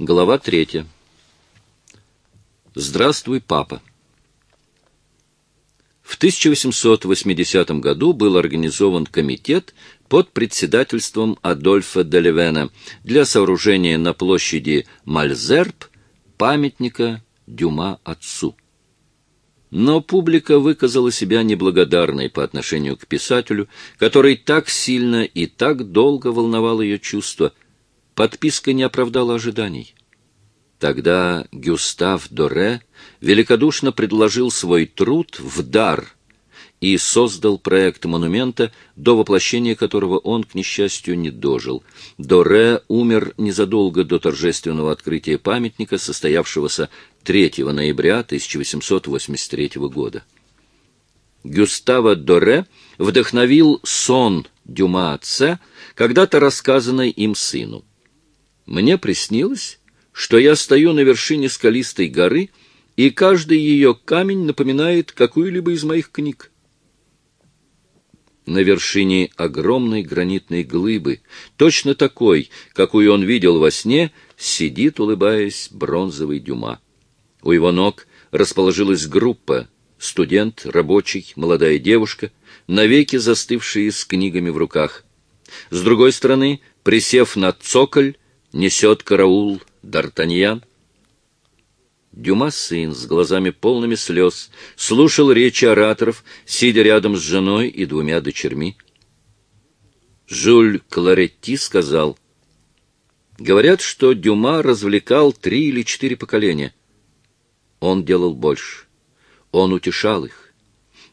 Глава третья. Здравствуй, папа. В 1880 году был организован комитет под председательством Адольфа Делевена для сооружения на площади Мальзерб памятника Дюма отцу. Но публика выказала себя неблагодарной по отношению к писателю, который так сильно и так долго волновал ее чувства. Подписка не оправдала ожиданий. Тогда Гюстав Доре великодушно предложил свой труд в дар и создал проект монумента, до воплощения которого он, к несчастью, не дожил. Доре умер незадолго до торжественного открытия памятника, состоявшегося 3 ноября 1883 года. Гюстава Доре вдохновил сон Дюма отца, когда-то рассказанный им сыну. «Мне приснилось, что я стою на вершине скалистой горы, и каждый ее камень напоминает какую-либо из моих книг. На вершине огромной гранитной глыбы, точно такой, какую он видел во сне, сидит, улыбаясь, бронзовый Дюма. У его ног расположилась группа — студент, рабочий, молодая девушка, навеки застывшие с книгами в руках. С другой стороны, присев на цоколь, несет караул Д'Артаньян. Дюма сын с глазами полными слез слушал речи ораторов, сидя рядом с женой и двумя дочерьми. Жюль Кларетти сказал, «Говорят, что Дюма развлекал три или четыре поколения. Он делал больше. Он утешал их.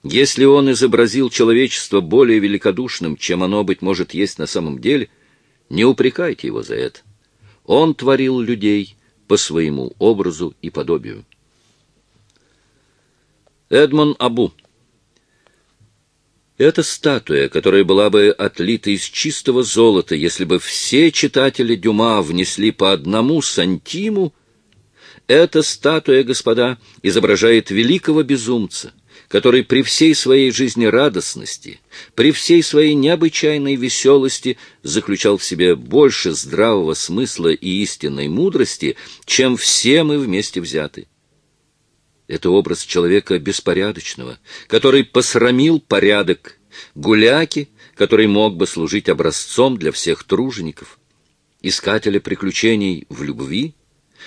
Если он изобразил человечество более великодушным, чем оно, быть может, есть на самом деле, не упрекайте его за это. Он творил людей по своему образу и подобию. Эдмон Абу эта статуя, которая была бы отлита из чистого золота, если бы все читатели Дюма внесли по одному сантиму, эта статуя, господа, изображает великого безумца, который при всей своей жизнерадостности, при всей своей необычайной веселости заключал в себе больше здравого смысла и истинной мудрости, чем все мы вместе взяты. Это образ человека беспорядочного, который посрамил порядок, гуляки, который мог бы служить образцом для всех тружеников, искателя приключений в любви,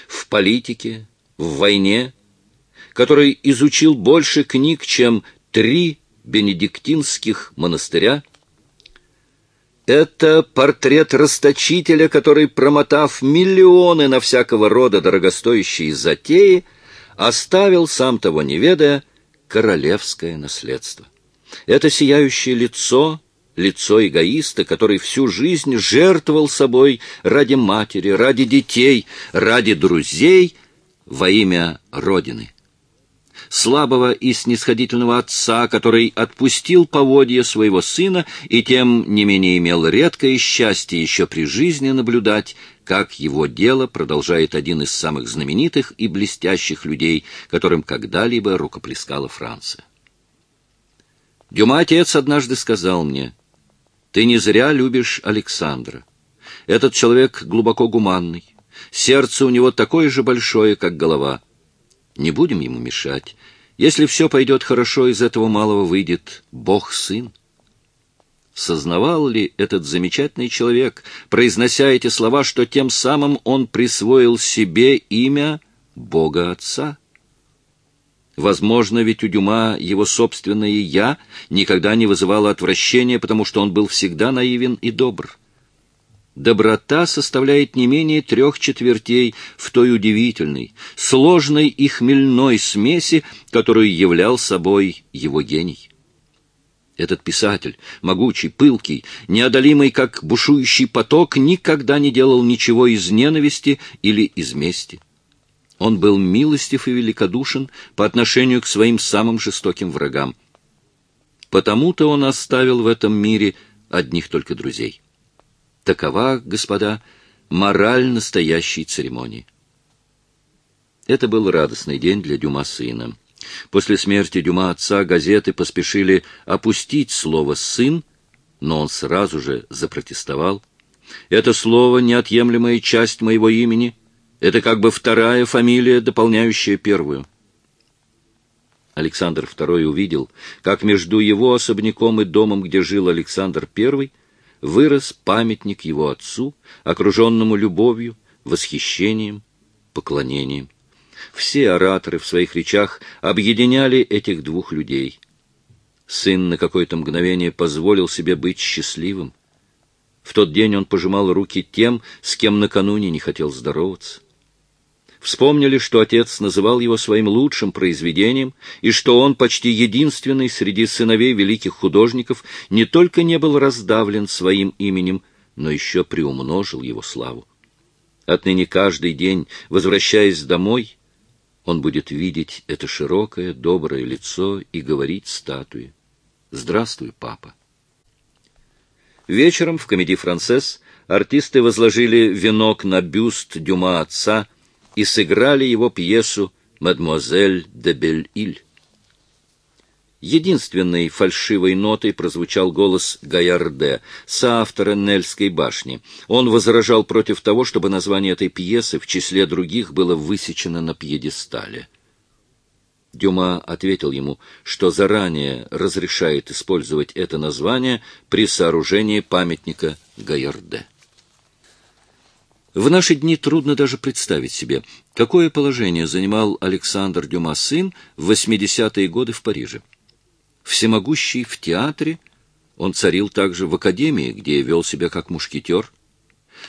в политике, в войне, который изучил больше книг, чем три бенедиктинских монастыря. Это портрет расточителя, который, промотав миллионы на всякого рода дорогостоящие затеи, оставил, сам того не ведая, королевское наследство. Это сияющее лицо лицо эгоиста, который всю жизнь жертвовал собой ради матери, ради детей, ради друзей во имя Родины. Слабого и снисходительного отца, который отпустил поводья своего сына и тем не менее имел редкое счастье еще при жизни наблюдать, как его дело продолжает один из самых знаменитых и блестящих людей, которым когда-либо рукоплескала Франция. Дюма отец однажды сказал мне, ты не зря любишь Александра. Этот человек глубоко гуманный. Сердце у него такое же большое, как голова. Не будем ему мешать. Если все пойдет хорошо, из этого малого выйдет Бог-сын. Сознавал ли этот замечательный человек, произнося эти слова, что тем самым он присвоил себе имя Бога Отца? Возможно, ведь у Дюма его собственное «я» никогда не вызывало отвращения, потому что он был всегда наивен и добр. Доброта составляет не менее трех четвертей в той удивительной, сложной и хмельной смеси, которую являл собой его гений. Этот писатель, могучий, пылкий, неодолимый, как бушующий поток, никогда не делал ничего из ненависти или из мести. Он был милостив и великодушен по отношению к своим самым жестоким врагам. Потому-то он оставил в этом мире одних только друзей. Такова, господа, мораль настоящей церемонии. Это был радостный день для Дюма сына. После смерти Дюма отца газеты поспешили опустить слово «сын», но он сразу же запротестовал. «Это слово — неотъемлемая часть моего имени — Это как бы вторая фамилия, дополняющая первую. Александр II увидел, как между его особняком и домом, где жил Александр I, вырос памятник его отцу, окруженному любовью, восхищением, поклонением. Все ораторы в своих речах объединяли этих двух людей. Сын на какое-то мгновение позволил себе быть счастливым. В тот день он пожимал руки тем, с кем накануне не хотел здороваться. Вспомнили, что отец называл его своим лучшим произведением, и что он почти единственный среди сыновей великих художников не только не был раздавлен своим именем, но еще приумножил его славу. Отныне каждый день, возвращаясь домой, он будет видеть это широкое, доброе лицо и говорить статуе «Здравствуй, папа». Вечером в комедии «Францесс» артисты возложили венок на бюст Дюма отца и сыграли его пьесу «Мадемуазель де Бель-Иль». Единственной фальшивой нотой прозвучал голос Гаярде, соавтора Нельской башни. Он возражал против того, чтобы название этой пьесы в числе других было высечено на пьедестале. Дюма ответил ему, что заранее разрешает использовать это название при сооружении памятника Гаярде. В наши дни трудно даже представить себе, какое положение занимал Александр Дюма сын в 80-е годы в Париже всемогущий в театре, он царил также в академии, где вел себя как мушкетер.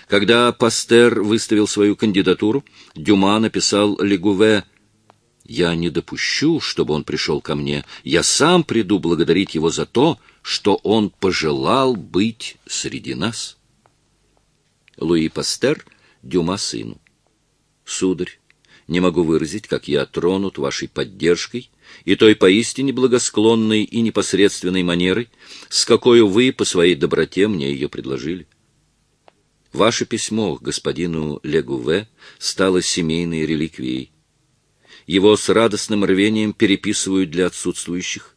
Когда Пастер выставил свою кандидатуру, Дюма написал Легуве «Я не допущу, чтобы он пришел ко мне. Я сам приду благодарить его за то, что он пожелал быть среди нас». Луи Пастер, Дюма сыну. «Сударь, не могу выразить, как я тронут вашей поддержкой и той поистине благосклонной и непосредственной манерой, с какой вы по своей доброте мне ее предложили. Ваше письмо господину Легуве стало семейной реликвией. Его с радостным рвением переписывают для отсутствующих.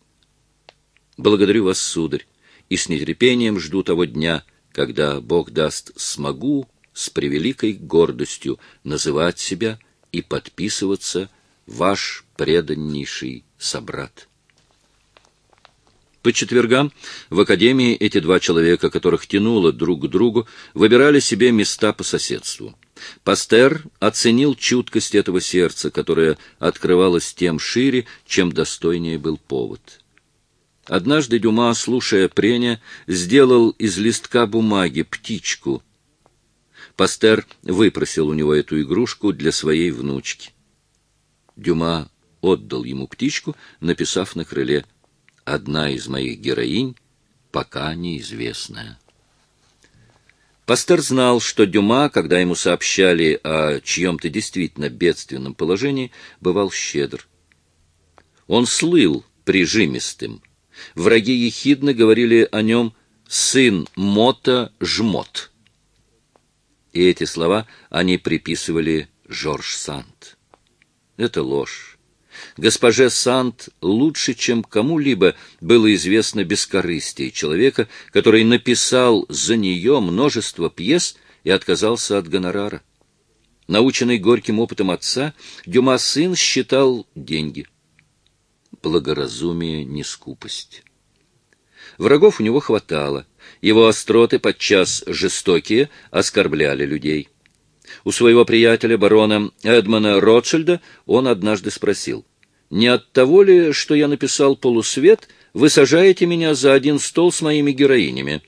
Благодарю вас, сударь, и с нетерпением жду того дня, когда Бог даст смогу с превеликой гордостью называть себя и подписываться ваш преданнейший собрат. По четвергам в академии эти два человека, которых тянуло друг к другу, выбирали себе места по соседству. Пастер оценил чуткость этого сердца, которое открывалось тем шире, чем достойнее был повод. Однажды Дюма, слушая прения, сделал из листка бумаги птичку. Пастер выпросил у него эту игрушку для своей внучки. Дюма отдал ему птичку, написав на крыле «Одна из моих героинь, пока неизвестная». Пастер знал, что Дюма, когда ему сообщали о чьем-то действительно бедственном положении, бывал щедр. Он слыл прижимистым. Враги ехидно говорили о нем «сын Мота Жмот». И эти слова они приписывали Жорж Санд. Это ложь. Госпоже Санд лучше, чем кому-либо было известно бескорыстие человека, который написал за нее множество пьес и отказался от гонорара. Наученный горьким опытом отца, Дюма сын считал деньги. Благоразумие не скупость. Врагов у него хватало. Его остроты, подчас жестокие, оскорбляли людей. У своего приятеля, барона Эдмона Ротшильда, он однажды спросил, «Не от того ли, что я написал «Полусвет», вы сажаете меня за один стол с моими героинями?»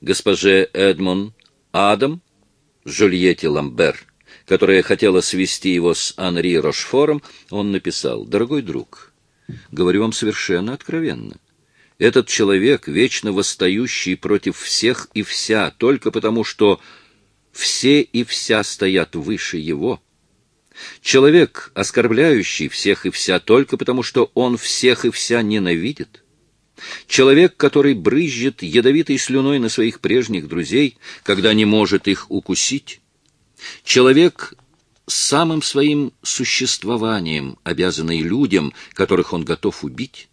Госпоже Эдмон Адам, Жюльетте Ламбер, которая хотела свести его с Анри Рошфором, он написал, «Дорогой друг, говорю вам совершенно откровенно, этот человек, вечно восстающий против всех и вся, только потому что все и вся стоят выше его. Человек, оскорбляющий всех и вся только потому, что он всех и вся ненавидит. Человек, который брызжет ядовитой слюной на своих прежних друзей, когда не может их укусить. Человек самым своим существованием, обязанный людям, которых он готов убить,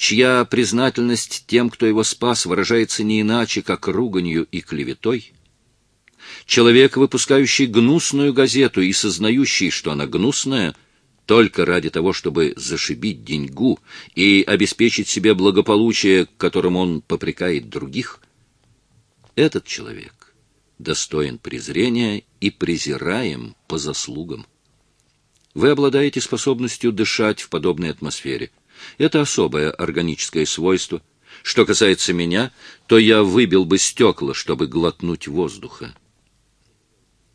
чья признательность тем, кто его спас, выражается не иначе, как руганью и клеветой. человек, выпускающий гнусную газету и сознающий, что она гнусная, только ради того, чтобы зашибить деньгу и обеспечить себе благополучие, которым он попрекает других, этот человек достоин презрения и презираем по заслугам. Вы обладаете способностью дышать в подобной атмосфере. Это особое органическое свойство. Что касается меня, то я выбил бы стекла, чтобы глотнуть воздуха.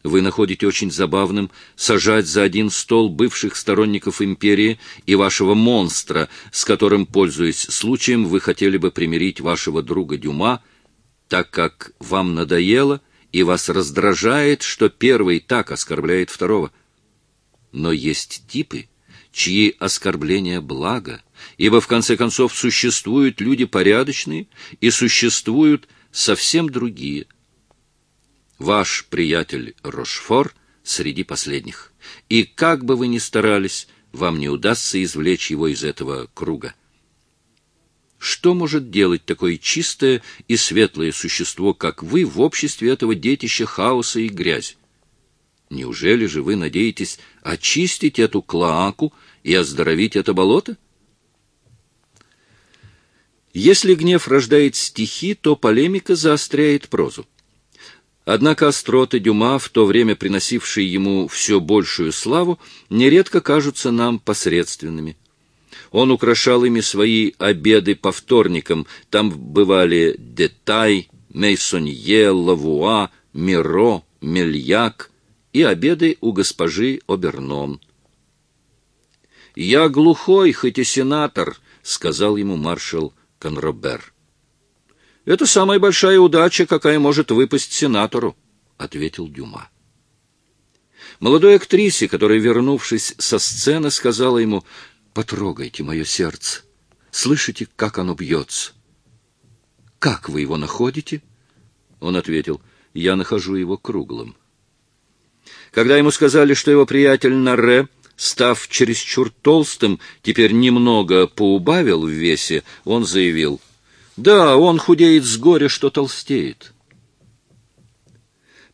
Вы находите очень забавным сажать за один стол бывших сторонников империи и вашего монстра, с которым, пользуясь случаем, вы хотели бы примирить вашего друга Дюма, так как вам надоело и вас раздражает, что первый так оскорбляет второго. Но есть типы, чьи оскорбления благо, ибо в конце концов существуют люди порядочные и существуют совсем другие. Ваш приятель Рошфор среди последних. И как бы вы ни старались, вам не удастся извлечь его из этого круга. Что может делать такое чистое и светлое существо, как вы, в обществе этого детища хаоса и грязи? Неужели же вы надеетесь очистить эту клоаку и оздоровить это болото? Если гнев рождает стихи, то полемика заостряет прозу. Однако остроты Дюма, в то время приносившие ему все большую славу, нередко кажутся нам посредственными. Он украшал ими свои обеды по вторникам, там бывали Детай, Мейсонье, Лавуа, Миро, Мельяк и обеды у госпожи Обернон. «Я глухой, хоть и сенатор», — сказал ему маршал Конробер. «Это самая большая удача, какая может выпасть сенатору», — ответил Дюма. Молодой актрисе, которая, вернувшись со сцены, сказала ему, «Потрогайте мое сердце. Слышите, как оно бьется?» «Как вы его находите?» Он ответил, «Я нахожу его круглым». Когда ему сказали, что его приятель Нарре, став чересчур толстым, теперь немного поубавил в весе, он заявил, да, он худеет с горя, что толстеет.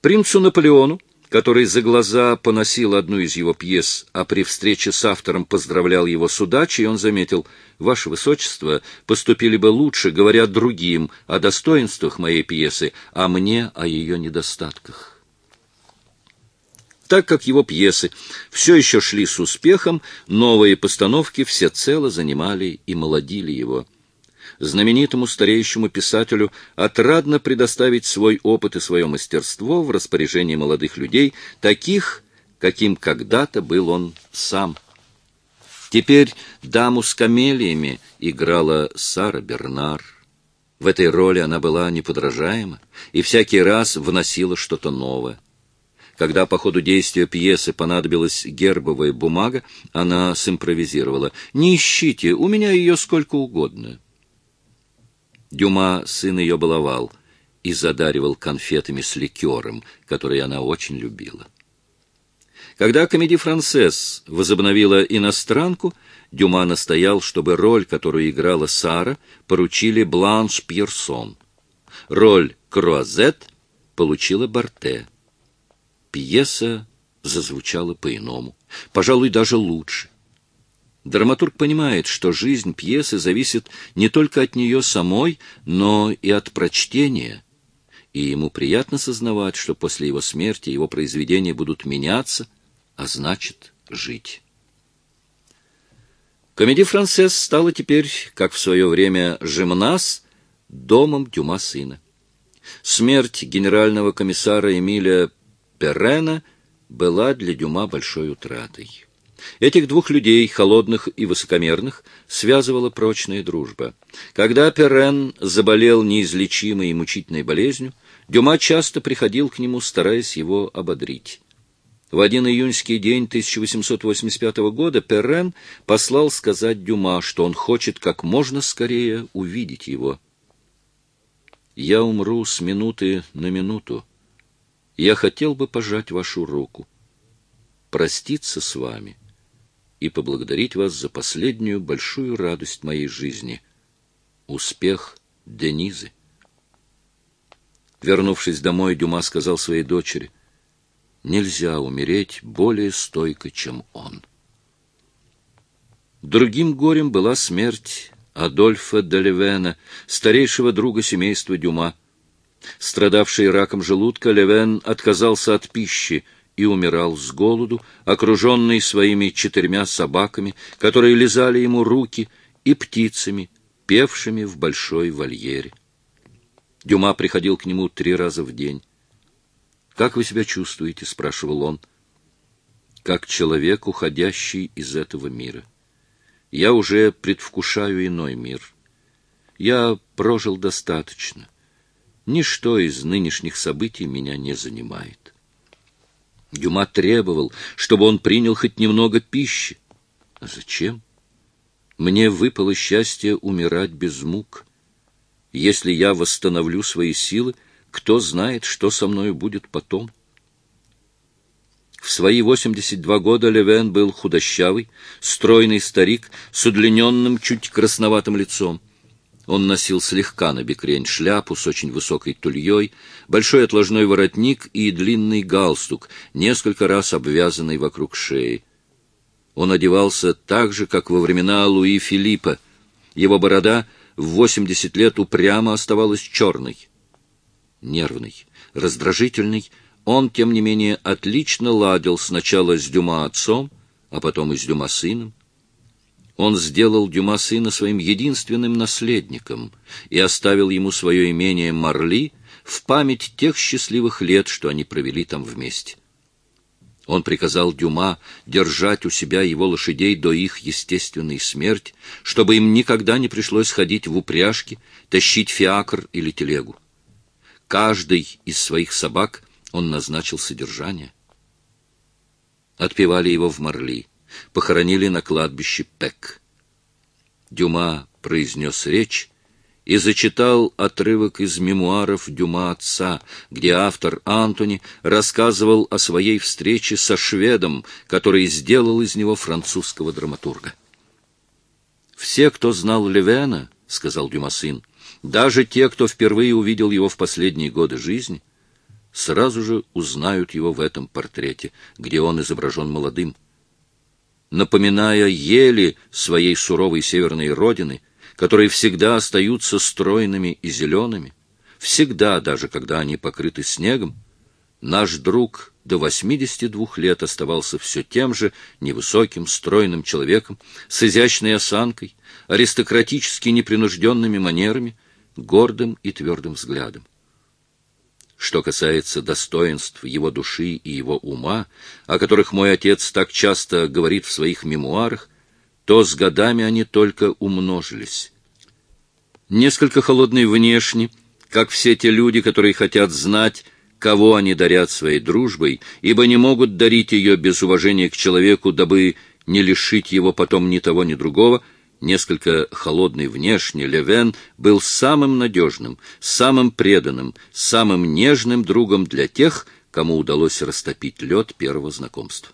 Принцу Наполеону, который за глаза поносил одну из его пьес, а при встрече с автором поздравлял его с удачей, он заметил, «Ваше Высочество поступили бы лучше, говоря другим о достоинствах моей пьесы, а мне о ее недостатках». Так как его пьесы все еще шли с успехом, новые постановки всецело занимали и молодили его знаменитому стареющему писателю отрадно предоставить свой опыт и свое мастерство в распоряжении молодых людей, таких, каким когда-то был он сам. Теперь даму с камелиями играла Сара Бернар. В этой роли она была неподражаема и всякий раз вносила что-то новое. Когда по ходу действия пьесы понадобилась гербовая бумага, она симпровизировала. «Не ищите, у меня ее сколько угодно». Дюма сын ее баловал и задаривал конфетами с ликером, который она очень любила. Когда комедий «Францесс» возобновила иностранку, Дюма настоял, чтобы роль, которую играла Сара, поручили Бланш Пьерсон. Роль Круазет получила Барте. Пьеса зазвучала по-иному, пожалуй, даже лучше. Драматург понимает, что жизнь пьесы зависит не только от нее самой, но и от прочтения, и ему приятно сознавать, что после его смерти его произведения будут меняться, а значит, жить. Комедия «Францесс» стала теперь, как в свое время «Жемнас», домом Дюма сына. Смерть генерального комиссара Эмиля Перрена была для Дюма большой утратой. Этих двух людей, холодных и высокомерных, связывала прочная дружба. Когда Перен заболел неизлечимой и мучительной болезнью, Дюма часто приходил к нему, стараясь его ободрить. В один июньский день 1885 года Перен послал сказать Дюма, что он хочет как можно скорее увидеть его. «Я умру с минуты на минуту. Я хотел бы пожать вашу руку, проститься с вами и поблагодарить вас за последнюю большую радость моей жизни — успех Денизы. Вернувшись домой, Дюма сказал своей дочери, «Нельзя умереть более стойко, чем он». Другим горем была смерть Адольфа де Левена, старейшего друга семейства Дюма. Страдавший раком желудка, Левен отказался от пищи и умирал с голоду, окруженный своими четырьмя собаками, которые лизали ему руки, и птицами, певшими в большой вольере. Дюма приходил к нему три раза в день. «Как вы себя чувствуете?» — спрашивал он. «Как человек, уходящий из этого мира. Я уже предвкушаю иной мир. Я прожил достаточно. Ничто из нынешних событий меня не занимает». Дюма требовал, чтобы он принял хоть немного пищи. А зачем? Мне выпало счастье умирать без мук. Если я восстановлю свои силы, кто знает, что со мною будет потом. В свои 82 года Левен был худощавый, стройный старик с удлиненным, чуть красноватым лицом. Он носил слегка набекрень шляпу с очень высокой тульей, большой отложной воротник и длинный галстук, несколько раз обвязанный вокруг шеи. Он одевался так же, как во времена Луи Филиппа. Его борода — в 80 лет упрямо оставалась черной. Нервный, раздражительный, он, тем не менее, отлично ладил сначала с Дюма отцом, а потом и с Дюма сыном. Он сделал Дюма сына своим единственным наследником и оставил ему свое имение Марли в память тех счастливых лет, что они провели там вместе. Он приказал Дюма держать у себя его лошадей до их естественной смерти, чтобы им никогда не пришлось ходить в упряжке, тащить фиакр или телегу. Каждый из своих собак он назначил содержание. Отпевали его в Марли, похоронили на кладбище Пек. Дюма произнес речь, и зачитал отрывок из мемуаров Дюма отца, где автор Антони рассказывал о своей встрече со шведом, который сделал из него французского драматурга. «Все, кто знал Левена, — сказал Дюма сын, — даже те, кто впервые увидел его в последние годы жизни, сразу же узнают его в этом портрете, где он изображен молодым. Напоминая ели своей суровой северной родины — которые всегда остаются стройными и зелеными, всегда, даже когда они покрыты снегом, наш друг до 82 лет оставался все тем же невысоким, стройным человеком, с изящной осанкой, аристократически непринужденными манерами, гордым и твердым взглядом. Что касается достоинств его души и его ума, о которых мой отец так часто говорит в своих мемуарах, то с годами они только умножились. Несколько холодный внешне, как все те люди, которые хотят знать, кого они дарят своей дружбой, ибо не могут дарить ее без уважения к человеку, дабы не лишить его потом ни того, ни другого, несколько холодный внешне, Левен был самым надежным, самым преданным, самым нежным другом для тех, кому удалось растопить лед первого знакомства.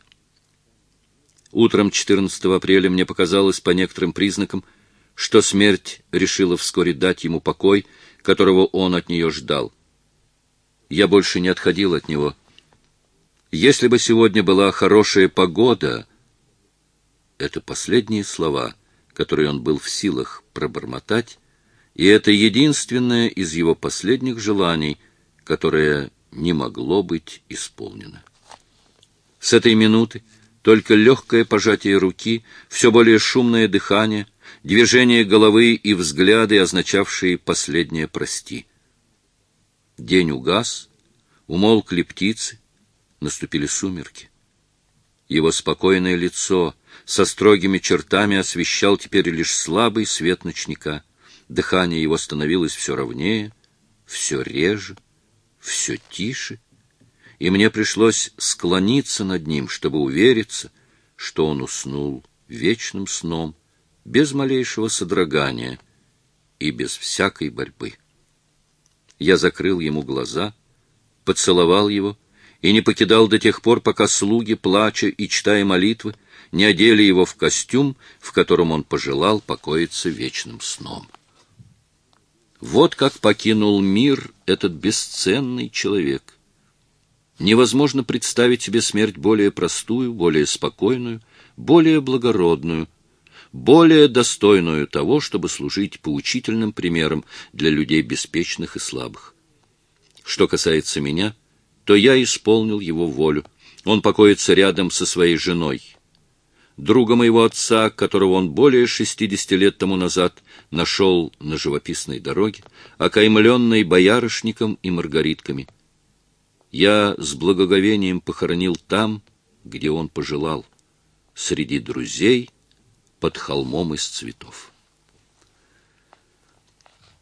Утром 14 апреля мне показалось по некоторым признакам, что смерть решила вскоре дать ему покой, которого он от нее ждал. Я больше не отходил от него. Если бы сегодня была хорошая погода... Это последние слова, которые он был в силах пробормотать, и это единственное из его последних желаний, которое не могло быть исполнено. С этой минуты только легкое пожатие руки, все более шумное дыхание, движение головы и взгляды, означавшие последнее «прости». День угас, умолкли птицы, наступили сумерки. Его спокойное лицо со строгими чертами освещал теперь лишь слабый свет ночника. Дыхание его становилось все ровнее, все реже, все тише — и мне пришлось склониться над ним, чтобы увериться, что он уснул вечным сном, без малейшего содрогания и без всякой борьбы. Я закрыл ему глаза, поцеловал его и не покидал до тех пор, пока слуги, плача и читая молитвы, не одели его в костюм, в котором он пожелал покоиться вечным сном. Вот как покинул мир этот бесценный человек. Невозможно представить себе смерть более простую, более спокойную, более благородную, более достойную того, чтобы служить поучительным примером для людей беспечных и слабых. Что касается меня, то я исполнил его волю. Он покоится рядом со своей женой. Друга моего отца, которого он более шестидесяти лет тому назад нашел на живописной дороге, окаймленной боярышником и маргаритками. Я с благоговением похоронил там, где он пожелал, среди друзей под холмом из цветов.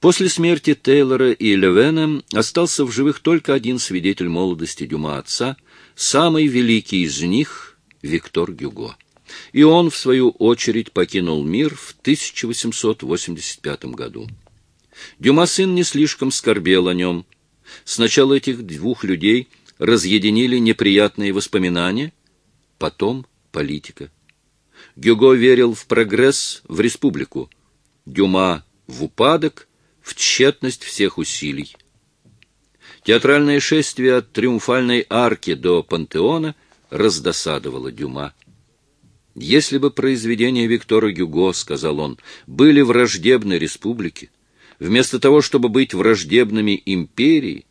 После смерти Тейлора и Левена остался в живых только один свидетель молодости Дюма отца, самый великий из них — Виктор Гюго. И он, в свою очередь, покинул мир в 1885 году. Дюма сын не слишком скорбел о нем. Сначала этих двух людей разъединили неприятные воспоминания, потом политика. Гюго верил в прогресс, в республику, Дюма — в упадок, в тщетность всех усилий. Театральное шествие от Триумфальной арки до Пантеона раздосадовало Дюма. Если бы произведения Виктора Гюго, — сказал он, — были враждебны республике, вместо того, чтобы быть враждебными империи,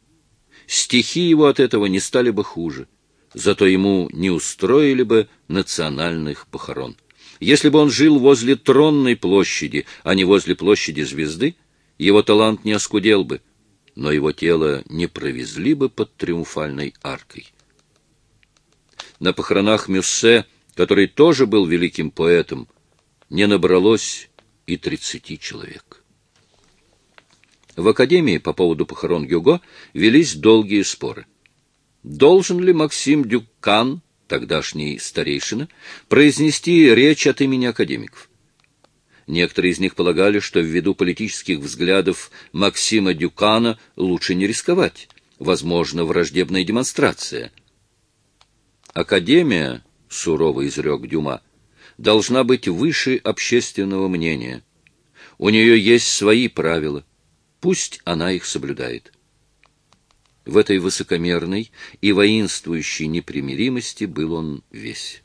стихи его от этого не стали бы хуже, зато ему не устроили бы национальных похорон. Если бы он жил возле Тронной площади, а не возле площади Звезды, его талант не оскудел бы, но его тело не провезли бы под Триумфальной аркой. На похоронах Мюссе который тоже был великим поэтом, не набралось и тридцати человек. В Академии по поводу похорон Гюго велись долгие споры. Должен ли Максим Дюкан, тогдашний старейшина, произнести речь от имени академиков? Некоторые из них полагали, что ввиду политических взглядов Максима Дюкана лучше не рисковать. Возможно, враждебная демонстрация. Академия сурово изрек Дюма, должна быть выше общественного мнения. У нее есть свои правила. Пусть она их соблюдает. В этой высокомерной и воинствующей непримиримости был он весь.